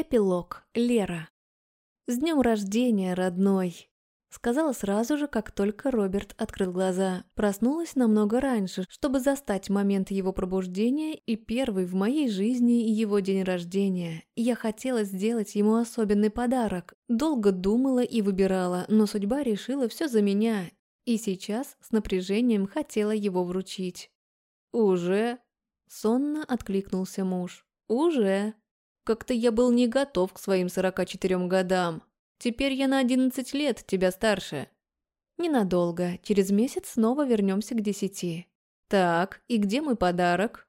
Эпилог. Лера. «С днем рождения, родной!» Сказала сразу же, как только Роберт открыл глаза. Проснулась намного раньше, чтобы застать момент его пробуждения и первый в моей жизни его день рождения. Я хотела сделать ему особенный подарок. Долго думала и выбирала, но судьба решила все за меня. И сейчас с напряжением хотела его вручить. «Уже?» – сонно откликнулся муж. «Уже?» Как-то я был не готов к своим 44 годам. Теперь я на 11 лет тебя старше. Ненадолго. Через месяц снова вернемся к десяти. Так, и где мой подарок?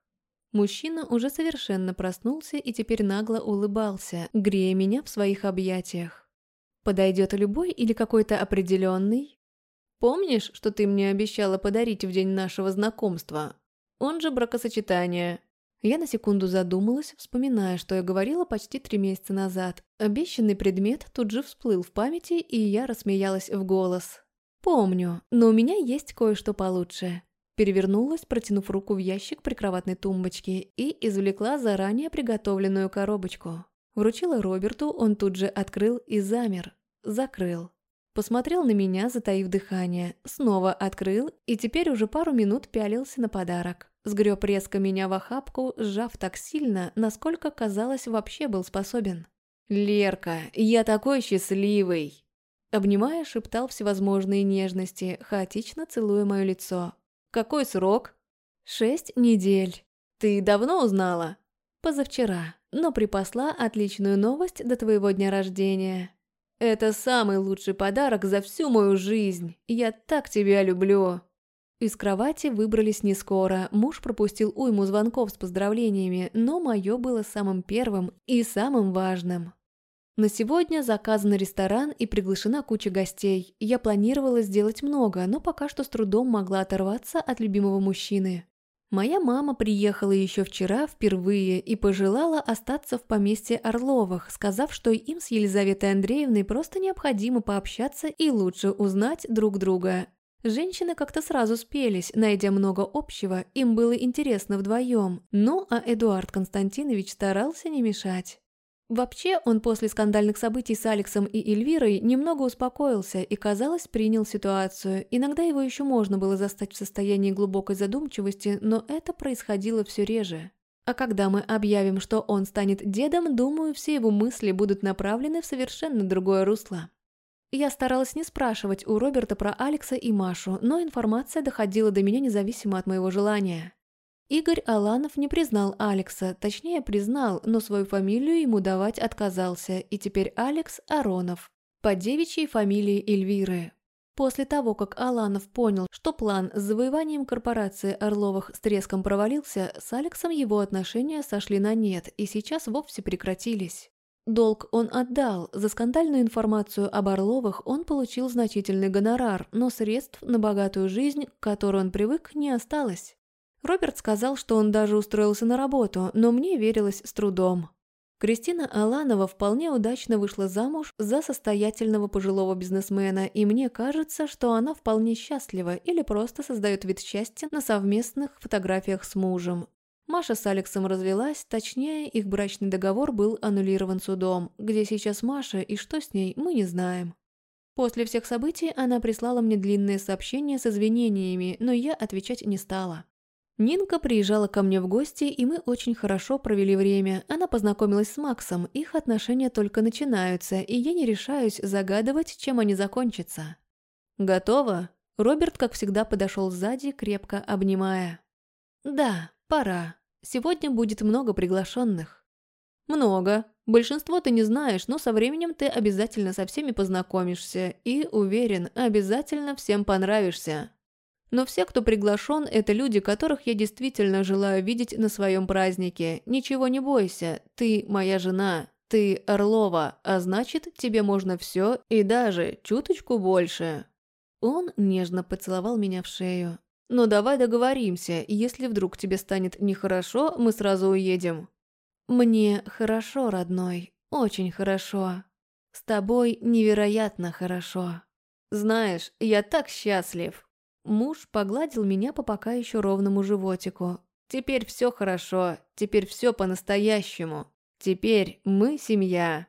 Мужчина уже совершенно проснулся и теперь нагло улыбался, грея меня в своих объятиях. Подойдет любой или какой-то определенный? Помнишь, что ты мне обещала подарить в день нашего знакомства? Он же бракосочетание. Я на секунду задумалась, вспоминая, что я говорила почти три месяца назад. Обещанный предмет тут же всплыл в памяти, и я рассмеялась в голос. «Помню, но у меня есть кое-что получше». Перевернулась, протянув руку в ящик прикроватной тумбочки и извлекла заранее приготовленную коробочку. Вручила Роберту, он тут же открыл и замер. Закрыл. Посмотрел на меня, затаив дыхание, снова открыл и теперь уже пару минут пялился на подарок. Сгреб резко меня в охапку, сжав так сильно, насколько, казалось, вообще был способен. «Лерка, я такой счастливый!» Обнимая, шептал всевозможные нежности, хаотично целуя мое лицо. «Какой срок?» «Шесть недель». «Ты давно узнала?» «Позавчера, но припасла отличную новость до твоего дня рождения». «Это самый лучший подарок за всю мою жизнь. Я так тебя люблю!» Из кровати выбрались не скоро. Муж пропустил уйму звонков с поздравлениями, но мое было самым первым и самым важным. На сегодня заказан ресторан и приглашена куча гостей. Я планировала сделать много, но пока что с трудом могла оторваться от любимого мужчины. Моя мама приехала еще вчера впервые и пожелала остаться в поместье Орловых, сказав, что им с Елизаветой Андреевной просто необходимо пообщаться и лучше узнать друг друга. Женщины как-то сразу спелись, найдя много общего, им было интересно вдвоем, ну а Эдуард Константинович старался не мешать. Вообще, он после скандальных событий с Алексом и Эльвирой немного успокоился и, казалось, принял ситуацию. Иногда его еще можно было застать в состоянии глубокой задумчивости, но это происходило все реже. А когда мы объявим, что он станет дедом, думаю, все его мысли будут направлены в совершенно другое русло. Я старалась не спрашивать у Роберта про Алекса и Машу, но информация доходила до меня независимо от моего желания. Игорь Аланов не признал Алекса, точнее признал, но свою фамилию ему давать отказался, и теперь Алекс Аронов, по девичьей фамилии Эльвиры. После того, как Аланов понял, что план с завоеванием корпорации Орловых с треском провалился, с Алексом его отношения сошли на нет и сейчас вовсе прекратились. Долг он отдал, за скандальную информацию об Орловых он получил значительный гонорар, но средств на богатую жизнь, к которой он привык, не осталось. Роберт сказал, что он даже устроился на работу, но мне верилось с трудом. Кристина Аланова вполне удачно вышла замуж за состоятельного пожилого бизнесмена, и мне кажется, что она вполне счастлива или просто создает вид счастья на совместных фотографиях с мужем. Маша с Алексом развелась, точнее, их брачный договор был аннулирован судом. Где сейчас Маша и что с ней, мы не знаем. После всех событий она прислала мне длинное сообщение с извинениями, но я отвечать не стала. Нинка приезжала ко мне в гости, и мы очень хорошо провели время. Она познакомилась с Максом, их отношения только начинаются, и я не решаюсь загадывать, чем они закончатся. «Готово?» Роберт, как всегда, подошел сзади, крепко обнимая. «Да, пора», Сегодня будет много приглашенных. Много. Большинство ты не знаешь, но со временем ты обязательно со всеми познакомишься и, уверен, обязательно всем понравишься. Но все, кто приглашен, это люди, которых я действительно желаю видеть на своем празднике. Ничего не бойся, ты моя жена, ты Орлова, а значит, тебе можно все и даже чуточку больше. Он нежно поцеловал меня в шею. Но давай договоримся, если вдруг тебе станет нехорошо, мы сразу уедем». «Мне хорошо, родной, очень хорошо. С тобой невероятно хорошо. Знаешь, я так счастлив». Муж погладил меня по пока еще ровному животику. «Теперь все хорошо, теперь все по-настоящему. Теперь мы семья.